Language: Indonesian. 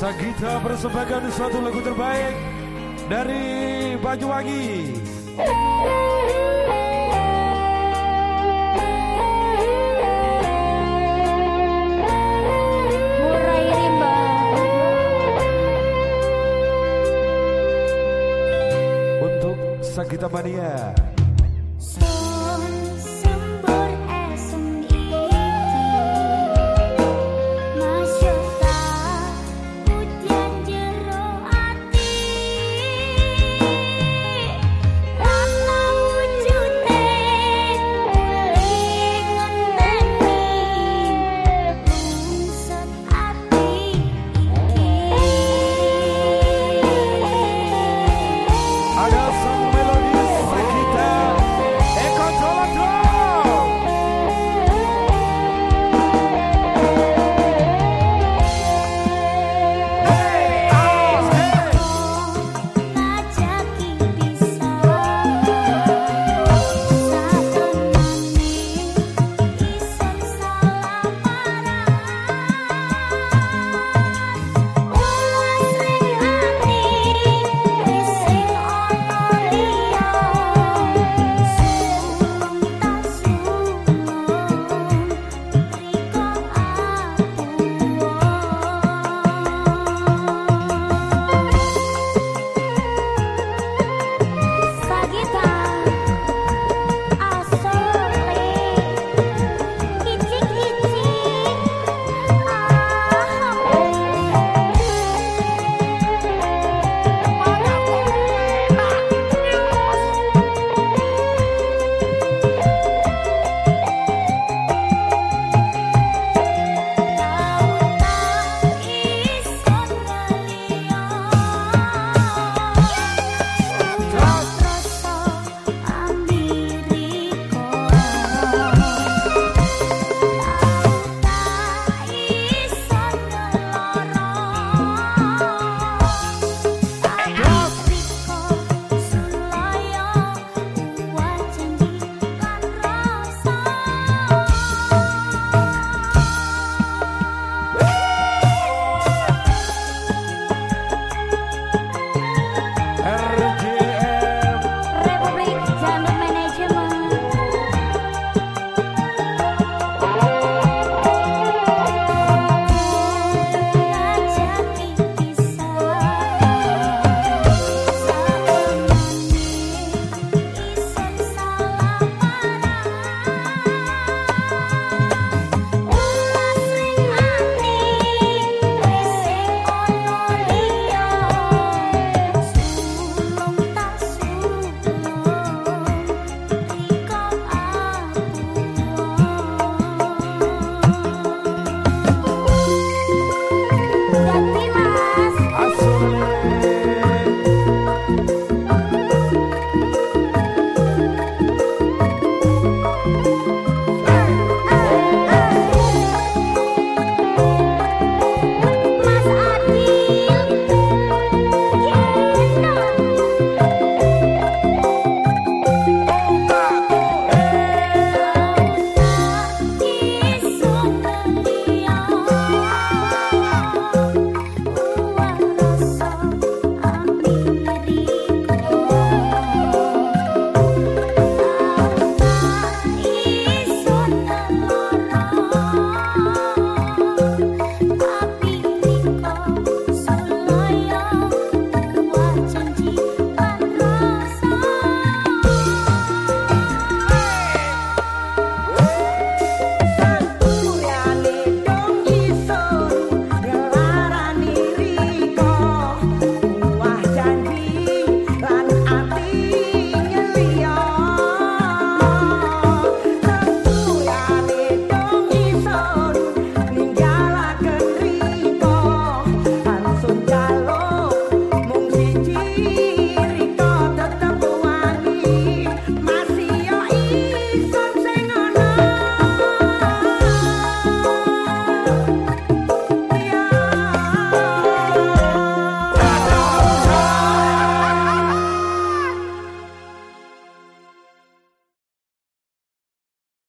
Sagita persembahkan suatu lagu terbaik dari Banyuwangi. Murai rimba. Untuk Sagita Mania. So